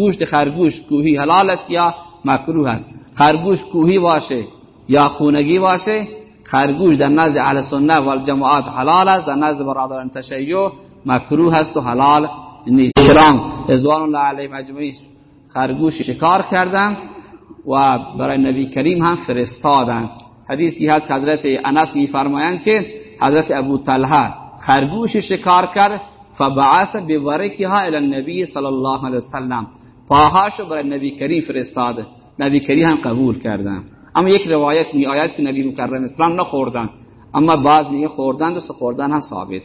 گوشت خرگوش کوهی حلال است یا مکروه است؟ خرگوش کوهی باشه یا خونگی باشه خرگوش در نزد اهل سنت و الجماعت حلال است در نزد برادران تشیع مکروه است و حلال نیست. کرام رضوان الله علیهم اجمعین خرگوش شکار کردن و برای نبی کریم هم فرستادن حدیثی هست حضرت انس میفرمایند که حضرت ابو طلحه خرگوش شکار کرد فبعث بورکها الى النبی صلی الله علیه وسلم پاهاشو برای نبی کریم فرستاد نبی کریم هم قبول کردن. اما یک روایت می آید که نبی مکرم اسلام نخوردن. اما بعض میگه خوردن و خوردن هم ثابت.